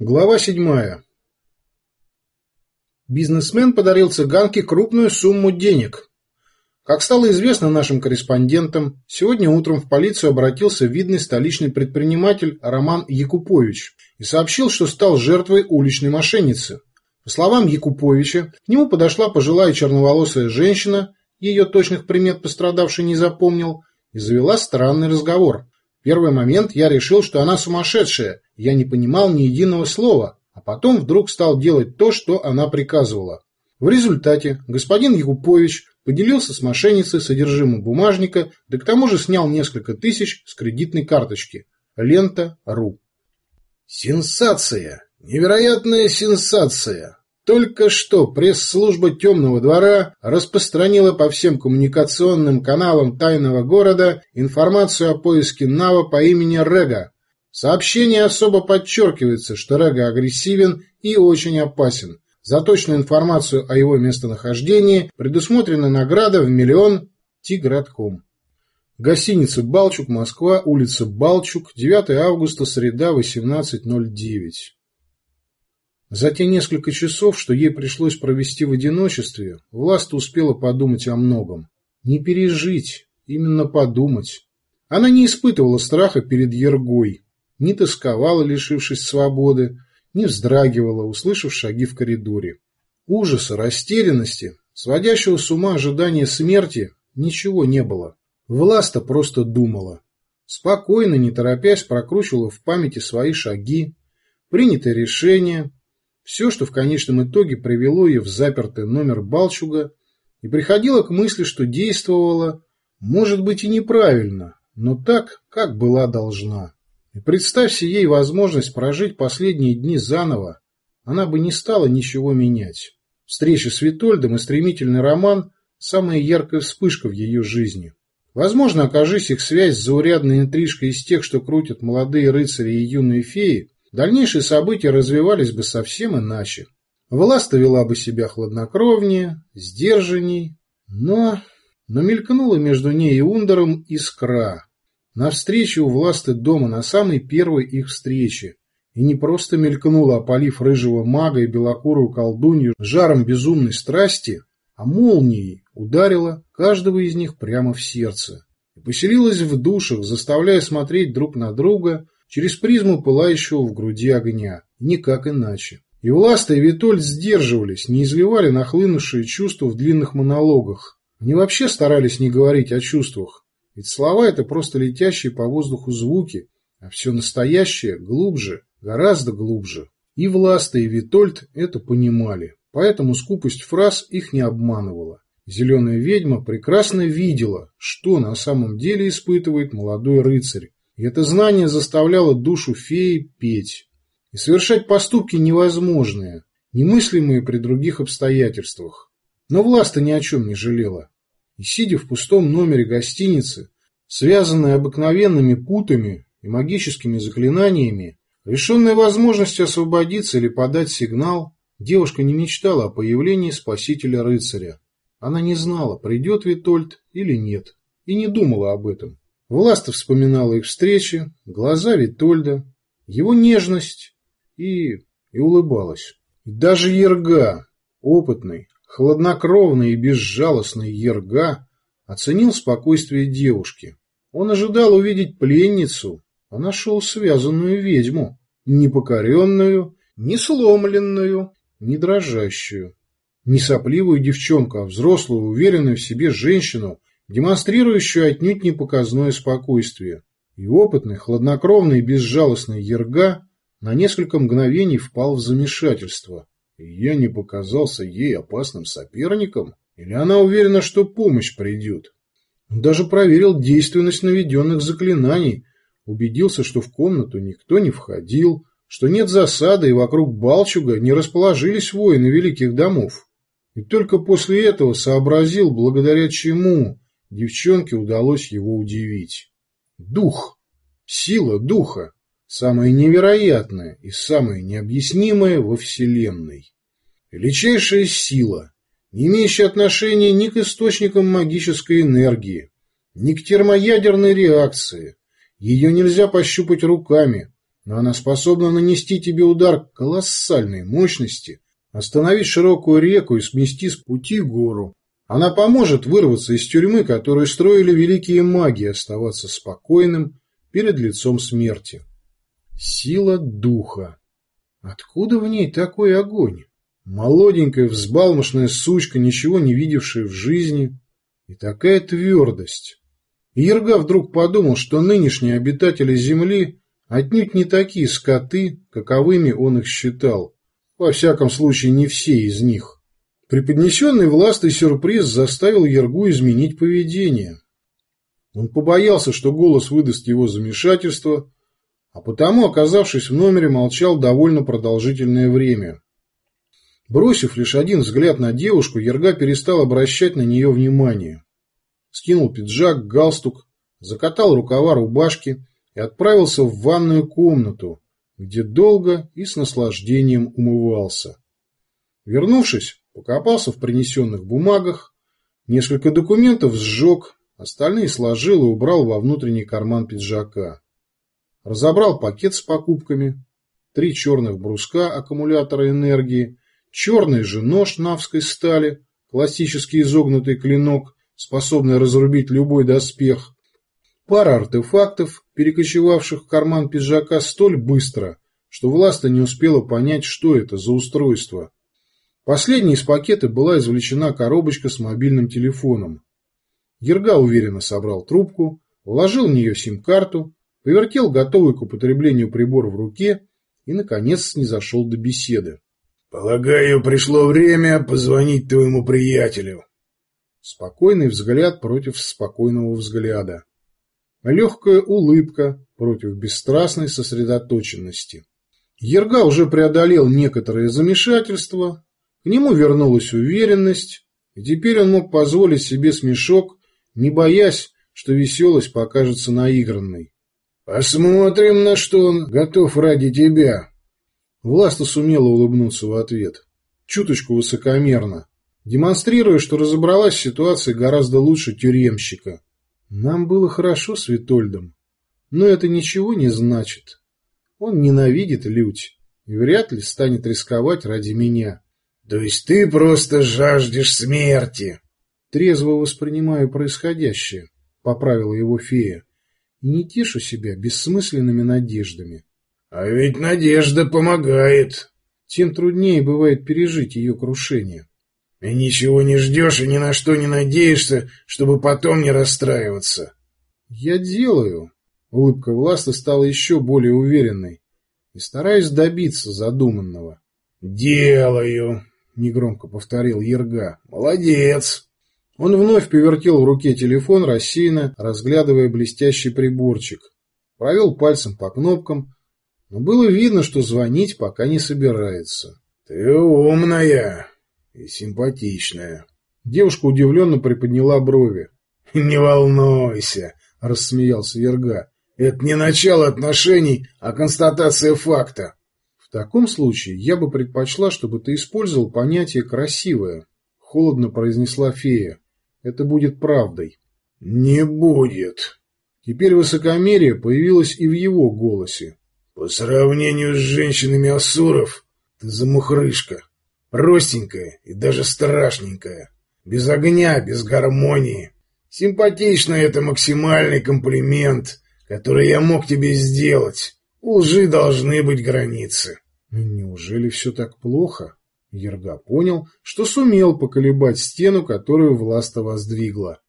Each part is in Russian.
Глава седьмая. Бизнесмен подарил цыганке крупную сумму денег. Как стало известно нашим корреспондентам, сегодня утром в полицию обратился видный столичный предприниматель Роман Якупович и сообщил, что стал жертвой уличной мошенницы. По словам Якуповича, к нему подошла пожилая черноволосая женщина, ее точных примет пострадавший не запомнил, и завела странный разговор. Первый момент я решил, что она сумасшедшая, я не понимал ни единого слова, а потом вдруг стал делать то, что она приказывала. В результате господин Якупович поделился с мошенницей содержимым бумажника, да к тому же снял несколько тысяч с кредитной карточки. Лента.ру Сенсация! Невероятная сенсация! Только что пресс-служба «Темного двора» распространила по всем коммуникационным каналам тайного города информацию о поиске Нава по имени Рега. В сообщении особо подчеркивается, что Рега агрессивен и очень опасен. За точную информацию о его местонахождении предусмотрена награда в миллион Тигратком. Гостиница «Балчук», Москва, улица Балчук, 9 августа, среда, 18.09. За те несколько часов, что ей пришлось провести в одиночестве, Власта успела подумать о многом. Не пережить, именно подумать. Она не испытывала страха перед Ергой, не тосковала, лишившись свободы, не вздрагивала, услышав шаги в коридоре. Ужаса, растерянности, сводящего с ума ожидания смерти ничего не было. Власта просто думала. Спокойно, не торопясь, прокручивала в памяти свои шаги, принятые решения, все, что в конечном итоге привело ее в запертый номер Балчуга, и приходила к мысли, что действовала, может быть, и неправильно, но так, как была должна. И представься ей возможность прожить последние дни заново, она бы не стала ничего менять. Встреча с Витольдом и стремительный роман – самая яркая вспышка в ее жизни. Возможно, окажись их связь с заурядной интрижкой из тех, что крутят молодые рыцари и юные феи, дальнейшие события развивались бы совсем иначе. Власта вела бы себя хладнокровнее, сдержанней, но... Но мелькнула между ней и Ундером искра. На встрече у власты дома, на самой первой их встрече. И не просто мелькнула, опалив рыжего мага и белокурую колдунью жаром безумной страсти, а молнией ударила каждого из них прямо в сердце. И поселилась в душах, заставляя смотреть друг на друга через призму пылающего в груди огня. Никак иначе. И Власта и Витольд сдерживались, не изливали нахлынувшие чувства в длинных монологах. Они вообще старались не говорить о чувствах, ведь слова – это просто летящие по воздуху звуки, а все настоящее глубже, гораздо глубже. И Власта, и Витольд это понимали, поэтому скупость фраз их не обманывала. Зеленая ведьма прекрасно видела, что на самом деле испытывает молодой рыцарь, и это знание заставляло душу феи петь и совершать поступки невозможные, немыслимые при других обстоятельствах. Но Власта ни о чем не жалела. И сидя в пустом номере гостиницы, связанной обыкновенными путами и магическими заклинаниями, лишенная возможности освободиться или подать сигнал, девушка не мечтала о появлении спасителя-рыцаря. Она не знала, придет Витольд или нет, и не думала об этом. Власта вспоминала их встречи, глаза Витольда, его нежность и... и улыбалась. даже Ерга, опытный, хладнокровный и безжалостный Ерга, оценил спокойствие девушки. Он ожидал увидеть пленницу, а нашел связанную ведьму, непокоренную, не сломленную, не дрожащую. Не сопливую девчонку, а взрослую, уверенную в себе женщину, демонстрирующую отнюдь не спокойствие. И опытный, хладнокровный и безжалостный Ерга на несколько мгновений впал в замешательство. Я не показался ей опасным соперником? Или она уверена, что помощь придет? Он даже проверил действенность наведенных заклинаний, убедился, что в комнату никто не входил, что нет засады и вокруг Балчуга не расположились воины великих домов. И только после этого сообразил, благодаря чему девчонке удалось его удивить. Дух. Сила духа. Самое невероятное и самое необъяснимое во Вселенной. Величайшая сила, не имеющая отношения ни к источникам магической энергии, ни к термоядерной реакции. Ее нельзя пощупать руками, но она способна нанести тебе удар колоссальной мощности, остановить широкую реку и смести с пути гору. Она поможет вырваться из тюрьмы, которую строили великие маги, оставаться спокойным перед лицом смерти. Сила духа. Откуда в ней такой огонь? Молоденькая, взбалмошная сучка, ничего не видевшая в жизни. И такая твердость. Ерга вдруг подумал, что нынешние обитатели Земли отнюдь не такие скоты, каковыми он их считал. Во всяком случае, не все из них. Преподнесенный властой сюрприз заставил Ергу изменить поведение. Он побоялся, что голос выдаст его замешательство, а потому, оказавшись в номере, молчал довольно продолжительное время. Бросив лишь один взгляд на девушку, Ерга перестал обращать на нее внимание. Скинул пиджак, галстук, закатал рукава рубашки и отправился в ванную комнату, где долго и с наслаждением умывался. Вернувшись, покопался в принесенных бумагах, несколько документов сжег, остальные сложил и убрал во внутренний карман пиджака. Разобрал пакет с покупками, три черных бруска аккумулятора энергии, черный же нож навской стали, классический изогнутый клинок, способный разрубить любой доспех, пара артефактов, перекочевавших в карман пиджака столь быстро, что Власта не успела понять, что это за устройство. Последней из пакета была извлечена коробочка с мобильным телефоном. Ерга уверенно собрал трубку, вложил в нее сим-карту, повертел готовый к употреблению прибор в руке и, наконец, снизошел до беседы. «Полагаю, пришло время позвонить твоему приятелю». Спокойный взгляд против спокойного взгляда. Легкая улыбка против бесстрастной сосредоточенности. Ерга уже преодолел некоторое замешательство, к нему вернулась уверенность, и теперь он мог позволить себе смешок, не боясь, что веселость покажется наигранной. «Посмотрим, на что он готов ради тебя». Власта сумела улыбнуться в ответ. Чуточку высокомерно, демонстрируя, что разобралась в ситуации гораздо лучше тюремщика. Нам было хорошо с Витольдом, но это ничего не значит. Он ненавидит Лють и вряд ли станет рисковать ради меня. То есть ты просто жаждешь смерти? Трезво воспринимаю происходящее, поправила его фея, и не тешу себя бессмысленными надеждами. А ведь надежда помогает. Тем труднее бывает пережить ее крушение. И ничего не ждешь и ни на что не надеешься, чтобы потом не расстраиваться. Я делаю. Улыбка Власта стала еще более уверенной и стараюсь добиться задуманного. «Делаю», — негромко повторил Ерга. «Молодец!» Он вновь повертел в руке телефон, рассеянно разглядывая блестящий приборчик. Провел пальцем по кнопкам, но было видно, что звонить пока не собирается. «Ты умная и симпатичная». Девушка удивленно приподняла брови. «Не волнуйся», — рассмеялся Верга. «Это не начало отношений, а констатация факта». В таком случае я бы предпочла, чтобы ты использовал понятие «красивое», — холодно произнесла фея. Это будет правдой. Не будет. Теперь высокомерие появилось и в его голосе. По сравнению с женщинами Асуров, ты замухрышка. Простенькая и даже страшненькая. Без огня, без гармонии. Симпатично это максимальный комплимент, который я мог тебе сделать. У лжи должны быть границы. Ну, неужели все так плохо? Ерга понял, что сумел поколебать стену, которую власта воздвигла.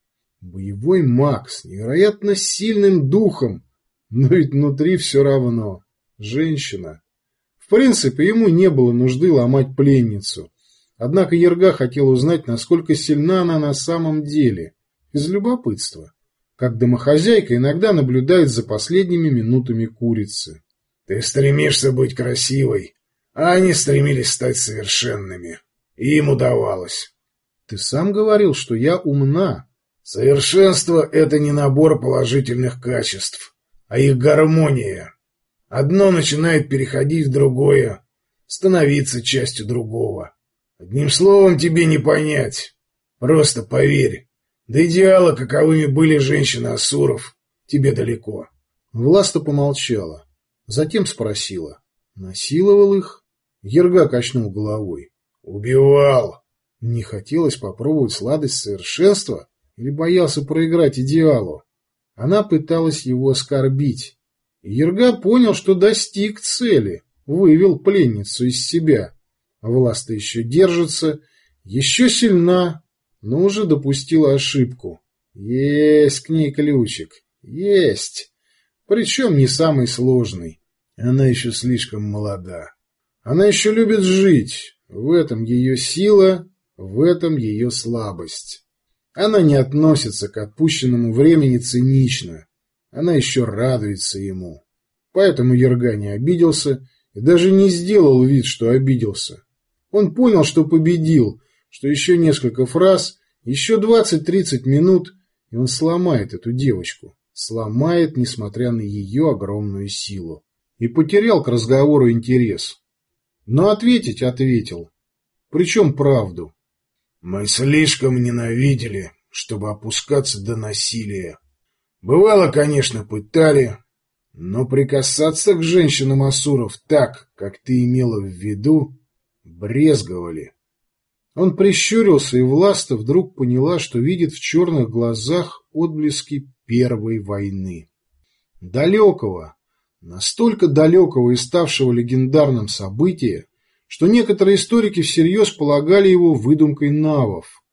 Боевой маг с невероятно сильным духом, но ведь внутри все равно. Женщина. В принципе, ему не было нужды ломать пленницу. Однако Ерга хотел узнать, насколько сильна она на самом деле. Из любопытства. Как домохозяйка иногда наблюдает за последними минутами курицы. «Ты стремишься быть красивой, а они стремились стать совершенными. И им удавалось. Ты сам говорил, что я умна. Совершенство — это не набор положительных качеств, а их гармония. Одно начинает переходить в другое, становиться частью другого. Одним словом, тебе не понять. Просто поверь. До идеала, каковыми были женщины Асуров, тебе далеко. Власта помолчала. Затем спросила. Насиловал их? Ерга качнул головой. Убивал. Не хотелось попробовать сладость совершенства или боялся проиграть идеалу. Она пыталась его оскорбить. Ерга понял, что достиг цели, вывел пленницу из себя. Власта еще держится, еще сильна, но уже допустила ошибку. Есть к ней ключик. Есть. Причем не самый сложный. Она еще слишком молода. Она еще любит жить. В этом ее сила, в этом ее слабость. Она не относится к отпущенному времени цинично. Она еще радуется ему. Поэтому Ерга не обиделся и даже не сделал вид, что обиделся. Он понял, что победил, что еще несколько фраз, еще 20-30 минут, и он сломает эту девочку. Сломает, несмотря на ее огромную силу. И потерял к разговору интерес. Но ответить ответил. Причем правду. Мы слишком ненавидели, чтобы опускаться до насилия. Бывало, конечно, пытали, но прикасаться к женщинам Асуров так, как ты имела в виду, брезговали. Он прищурился, и Власта вдруг поняла, что видит в черных глазах отблески Первой войны. Далекого, настолько далекого и ставшего легендарным события, что некоторые историки всерьез полагали его выдумкой навов.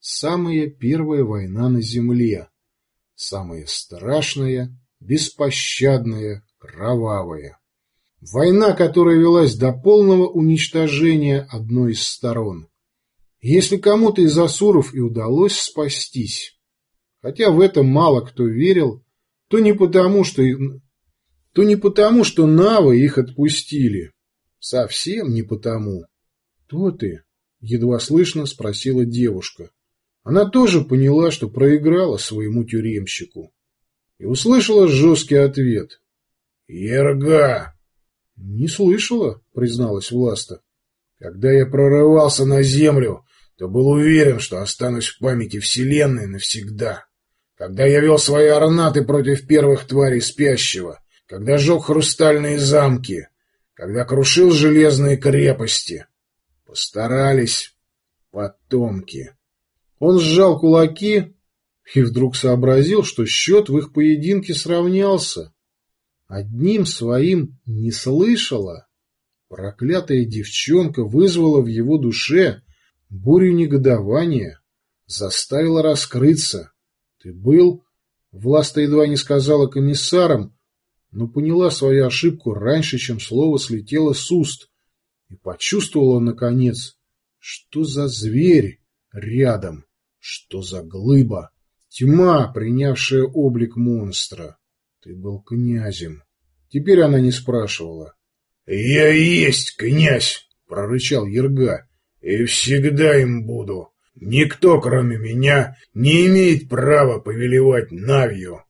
Самая первая война на Земле. Самая страшная, беспощадная, кровавая. Война, которая велась до полного уничтожения одной из сторон. Если кому-то из асуров и удалось спастись, хотя в это мало кто верил, то не потому, что, то не потому, что навы их отпустили, Совсем не потому. «Кто ты?» — едва слышно спросила девушка. Она тоже поняла, что проиграла своему тюремщику. И услышала жесткий ответ. «Ерга!» «Не слышала», — призналась Власта. «Когда я прорывался на землю, то был уверен, что останусь в памяти Вселенной навсегда. Когда я вел свои орнаты против первых тварей спящего, когда жег хрустальные замки, когда крушил железные крепости. Постарались потомки. Он сжал кулаки и вдруг сообразил, что счет в их поединке сравнялся. Одним своим не слышала. Проклятая девчонка вызвала в его душе бурю негодования, заставила раскрыться. Ты был, Власта едва не сказала комиссаром, но поняла свою ошибку раньше, чем слово слетело с уст, и почувствовала, наконец, что за зверь рядом, что за глыба, тьма, принявшая облик монстра. Ты был князем. Теперь она не спрашивала. — Я и есть князь, — прорычал Ерга, — и всегда им буду. Никто, кроме меня, не имеет права повелевать Навью.